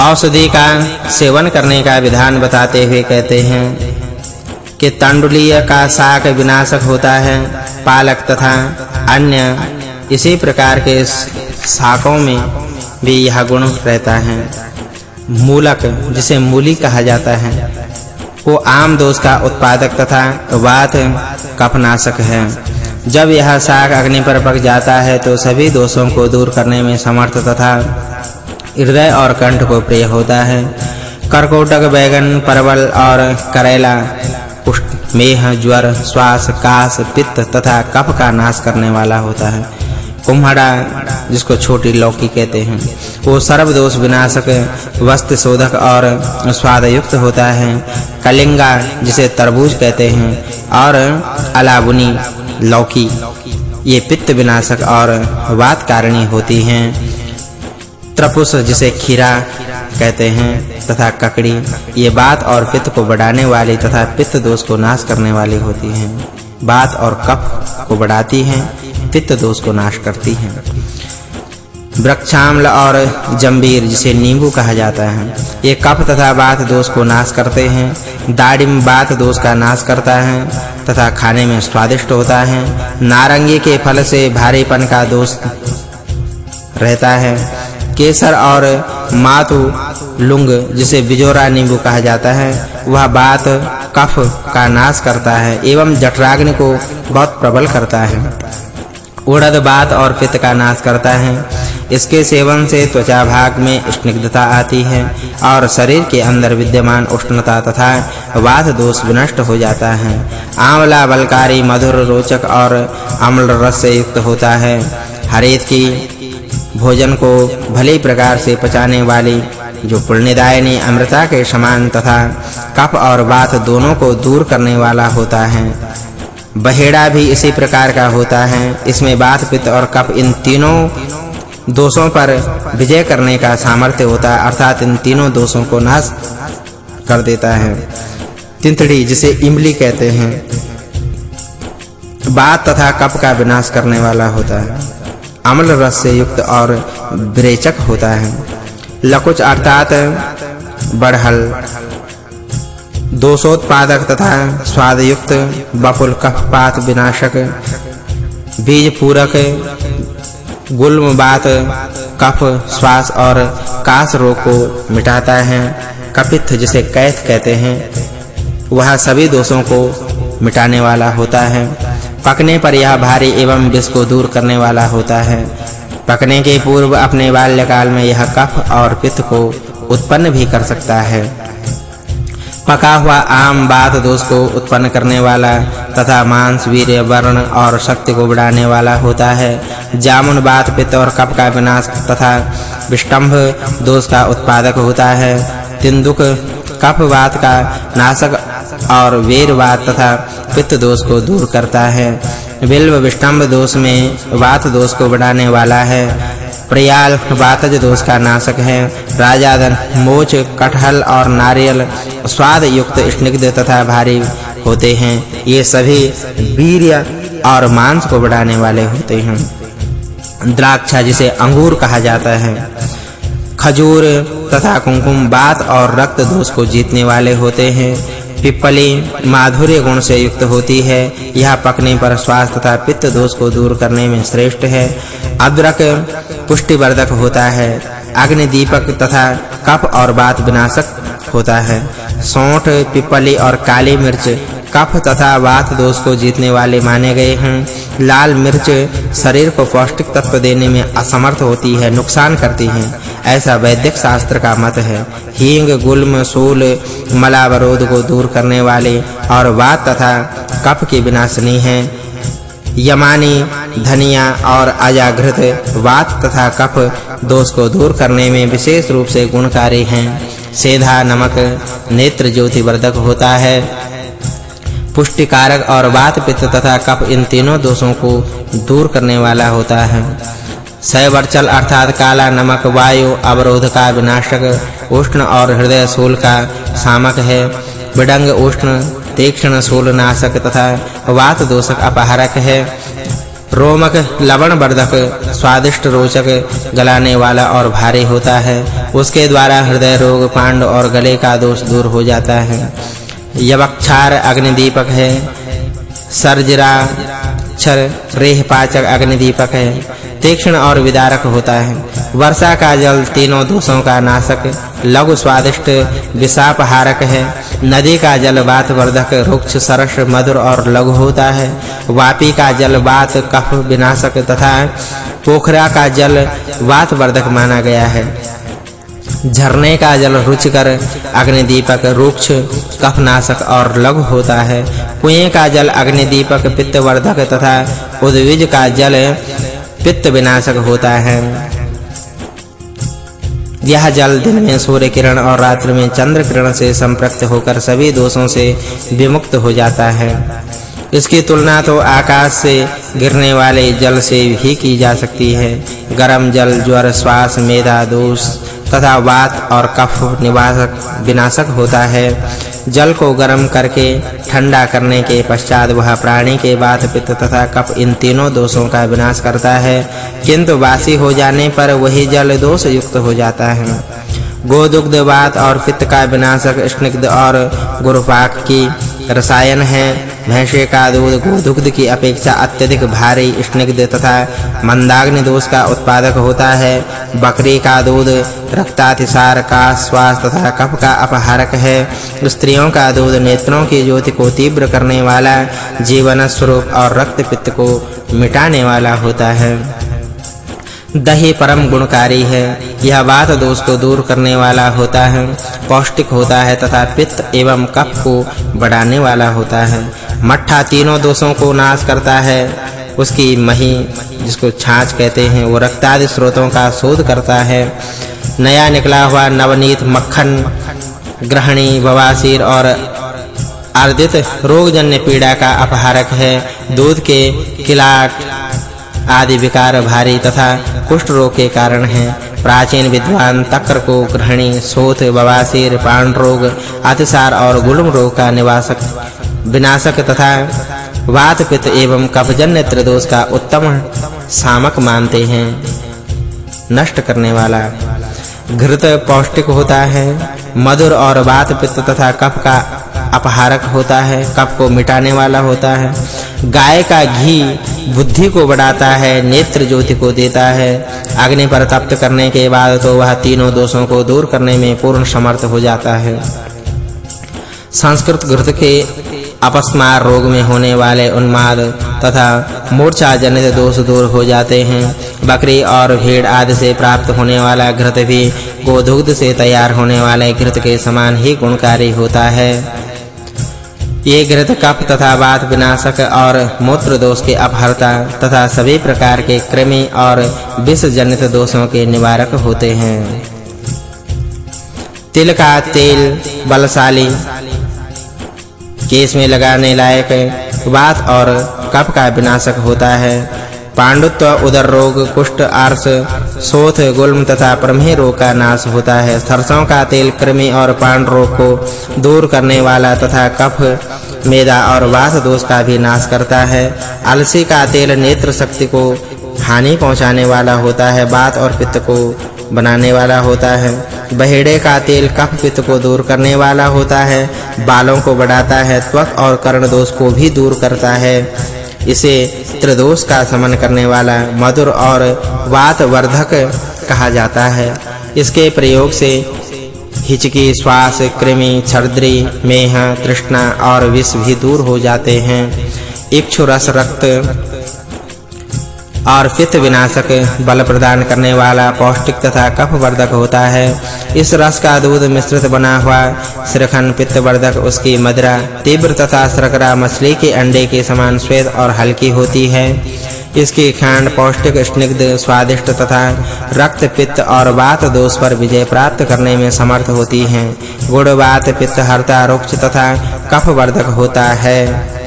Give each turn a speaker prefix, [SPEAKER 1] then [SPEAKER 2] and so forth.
[SPEAKER 1] औषधि का सेवन करने का विधान बताते हुए कहते हैं कि तंडुलीय का शाक विनाशक होता है, पालक तथा अन्य इसी प्रकार के शाकों में भी यह गुण रहता है। मूलक, जिसे मूली कहा जाता है, वो आम दोष का उत्पादक तथा वात कफनाशक है। जब यह शाक अग्नि पर पक जाता है तो सभी दोषों को दूर करने में समर्थ तथा हृदय और कंठ को प्रिय होता है। करकोटक, बैगन, परवल और करेला मेह, ज्वर, श्वास, कास, पित्त तथा कफ का नाश करने वाला होता है। कुम्हड़ा, जिसको छोटी लौकी कहते हैं, वो सर्व दोष विनाशक, वस्त्र शोधक और स्वाद युक्त होता है। कलिंगा, जिसे तरबूज कहते हैं, और अलाबुनी, लौकी, ये पित्त विनाशक और वात कारिणी होती हैं। त्रपुस जिसे खीरा कहते हैं तथा ककड़ी, ये बात और पित्त को बढ़ाने वाली तथा पित्त दोष को नाश करने वाली होती हैं। बात और कफ को बढ़ाती हैं, पित्त दोष को नाश करती हैं। वृक्षाम्ल और जंबीर जिसे नींबू कहा जाता है, ये कफ तथा बात दोष को नाश करते हैं दाडिम बात दोष का नाश करता है, तथा खाने में स्वादिष्ट होता है। नारंगी के फल से भारीपन का दोष रहता है। केसर और मातु लुंग, जिसे बिजोरा नींबू कहा जाता है, वह बात कफ का नाश करता है एवं जठराग्नि को बहुत प्रबल करता है। उड़द बात और पित्त का नाश करता है। इसके सेवन से त्वचा भाग में स्निग्धता आती है और शरीर के अंदर विद्यमान उष्णता तथा वात दोष विनष्ट हो जाता है। आंवला, बलकारी, मधुर रोचक और अम्ल रस से युक्त होता है। हरेत की भोजन को भले प्रकार से पचाने वाली जो पुण्यदायिनी अमृता के समान तथा कफ और वात दोनों को दूर करने वाला होता है, बहेड़ा भी इसी प्रकार का होता है। इसमें वात पित्त और कफ इन तीनों दोषों पर विजय करने का सामर्थ्य होता है, अर्थात इन तीनों दोषों को नाश कर देता है। तिंतड़ी, जिसे इमली कहते हैं, बात तथा कप का विनाश करने वाला होता है। अम्ल रस से युक्त और ब्रेचक होता है। लकुच अर्थात बढ़हल दोषोत्पादक तथा स्वाद युक्त बपुल कफपात विनाशक। बीज पूरक गुल्म बात कफ श्वास और कास रोग को मिटाता है। कपित्थ जिसे कैथ कहते हैं, वह सभी दोषों को मिटाने वाला होता है। पकने पर यह भारी एवं विष को दूर करने वाला होता है। पकने के पूर्व अपने बाल्यकाल में यह कफ और पित्त को उत्पन्न भी कर सकता है। पका हुआ आम बात दोष को उत्पन्न करने वाला तथा मांस, वीर्य, वर्ण और शक्ति को बढ़ाने वाला होता है। जामुन, बात, पित्त और कफ का विनाश तथा विष्टंभ दोष का उत्पादक होता है। तिंदुक कफ वात का नाशक और वीरवात तथा पित्त दोष को दूर करता है। बिल्व विष्टंभ दोष में वात दोष को बढ़ाने वाला है। प्रयाल वातज दोष का नाशक है। राजाधन, मोच, कटहल और नारियल स्वाद युक्त स्निग्ध तथा भारी होते हैं। ये सभी वीर्य और मांस को बढ़ाने वाले होते हैं। द्राक्षा जिसे अंगूर कहा जाता है। खजूर तथा कुमकुम बात और रक्त दोष को जीतने वाले होते हैं। पिपली माधुर्य गुण से युक्त होती है। यह पकने पर स्वास्थ्य तथा पित्त दोष को दूर करने में श्रेष्ठ है। अदरक पुष्टिवर्धक होता है। अग्नि दीपक तथा कफ और बात विनाशक होता है। सौंठ पिपली और काली मिर्च कफ तथा वात दोष को जीतने वाले माने गए हैं। लाल मिर्च शरीर को पौष्टिक तत्व देने में असमर्थ होती है, नुकसान करती है। ऐसा वैदिक शास्त्र का मत है। हींग, गुल्म सूल मलावरोध को दूर करने वाले और वात तथा कफ की विनाशनी है। यमानी, धनिया और अजागृत वात तथा कफ दोष को दूर करने में विशेष रूप से गुणकारी हैं। सेधा नमक नेत्र ज्योति वर्धक होता है। पुष्टिकारक और वात पित्त तथा कफ इन तीनों दोषों को दूर करने वाला होता है। सैवर्चल अर्थात काला नमक, वायु, अवरोध का विनाशक उष्ण और हृदय शूल का सामक है। विडंग उष्ण, तीक्ष्ण शूल नाशक तथा वात दोषक अपहारक है। रोमक लवण वर्धक, स्वादिष्ट रोचक, गलाने वाला और भारी होता है। उसके द्वारा हृदय रोग, पांड और गले का दोष दूर हो जाता है। यवक्षार अग्निदीपक है। सर्जरा, छर, रेह पाचक अग्निदीपक है। तीक्ष्ण और विदारक होता है। वर्षा का जल तीनों दोषों का नाशक, लघु स्वादिष्ट विषाप हारक है। नदी का जल वात वर्धक रुक्ष, सरस, मधुर और लघु होता है। वापी का जल वात, कफ, विनाशक तथा पोखरा का जल वात वर्धक माना गया है। झरने का जल रुचिकर, अग्निदीपक, रुक्ष, कफनाशक और लघु होता है। कुएँ का जल अग्निदीपक, पित्तवर्धक तथा उद्विज का जल पित्त विनाशक होता है। यह जल दिन में सूर्य किरण और रात्रि में चंद्र किरण से संप्रक्त होकर सभी दोषों से विमुक्त हो जाता है। इसकी तुलना तो आकाश से गिरने वाले जल से भी की जा सकती है। गर्म जल, ज्वर, श्वास, मेधा, दोष तथा वात और कफ निवासक विनाशक होता है। जल को गर्म करके, ठंडा करने के पश्चात वह प्राणी के वात, पित्त तथा कफ इन तीनों दोषों का विनाश करता है। किंतु वासी हो जाने पर वही जल दोष युक्त हो जाता है। गोदुग्ध वात और पित्त का विनाशक स्निग्ध और गुरुपाक की रसायन है। भैंसे का दूध गोदुग्ध की अपेक्षा अत्यधिक भारी स्निग्ध तथा मंदाग्नि दोष का उत्पादक होता है। बकरी का दूध रक्तातिसार का श्वास तथा कफ का अपहारक है। स्त्रियों का दूध नेत्रों की ज्योति को तीव्र करने वाला, जीवन स्वरूप और रक्त पित्त को मिटाने वाला होता है। दही परम गुणकारी है। यह बात दोष को दूर करने वाला होता है। पौष्टिक होता है तथा पित्त एवं कफ को बढ़ाने वाला होता है। मट्ठा तीनों दोषों को नाश करता है। उसकी मही, जिसको छाछ कहते हैं, वो रक्तादि स्रोतों का शोध करता है। नया निकला हुआ नवनीत मक्खन, ग्रहणी, बवासीर और आर्दित रोगजन्य पीड़ा का अपहारक है। दूध के किलाट आदि विकार भारी तथा कुष्ठ रोग के कारण हैं। प्राचीन विद्वान तक्र को ग्रहणी सोथ बवासीर पान रोग अतिसार और गुलम रोग का निवासक विनाशक तथा वात पित्त एवं कफजन्य त्रिदोष का उत्तम सामक मानते हैं। नष्ट करने वाला घृत पौष्टिक होता है, मधुर और वात पित्त तथा कफ का अपहारक होता है, कफ को मिटाने वाला होता है। गाय का घी बुद्धि को बढ़ाता है, नेत्र ज्योति को देता है। अग्नि पर तप्त करने के बाद तो वह तीनों दोषों को दूर करने में पूर्ण समर्थ हो जाता है। संस्कृत घृत के अपस्मार रोग में होने वाले उन्माद तथा मूर्छा जनित दोष दूर हो जाते हैं। बकरी और भेड़ आदि से प्राप्त होने वाला घृत भी गोदुग्ध से तैयार होने वाले घृत के समान ही गुणकारी होता है। ये घृत कफ तथा वात विनाशक और मूत्र दोष के अपहरता तथा सभी प्रकार के कृमि और विष जनित दोषों के निवारक होते हैं। तिल का तेल बलशाली केस में लगाने लायक वात और कफ का विनाशक होता है। पांडुत्व, उदर रोग, कुष्ठ, आर्स, शोथ, गुल्म तथा प्रमेह रोग का नाश होता है। सरसों का तेल कृमि और पांड रोग को दूर करने वाला तथा कफ, मेदा और वात दोष का भी नाश करता है। अलसी का तेल नेत्र शक्ति को हानि पहुँचाने वाला होता है। बात और पित्त को बनाने वाला होता है। बहेड़े का तेल कफ पित्त को दूर करने वाला होता है। बालों को बढ़ाता है, त्वक और कर्ण दोष को भी दूर करता है। इसे त्रिदोष का समन करने वाला मधुर और वात वर्धक कहा जाता है। इसके प्रयोग से हिचकी, श्वास, कृमि, छर्द्री, मेह, तृष्णा और विष भी दूर हो जाते हैं। इक्षु रस रक्त और पित्त विनाशक बल प्रदान करने वाला पौष्टिक तथा कफ वर्धक होता है। इस रस का दूध मिश्रित बना हुआ श्रीखंड पित्त वर्धक उसकी मदरा, तीव्र तथा शर्करा मछली के अंडे के समान श्वेत और हल्की होती है। इसकी खांड पौष्टिक, स्निग्ध, स्वादिष्ट तथा रक्त पित्त और वात दोष पर विजय प्राप्त करने में समर्थ होती है। गुड़ वात पित्त हरता रुक्ष तथा कफ वर्धक होता है।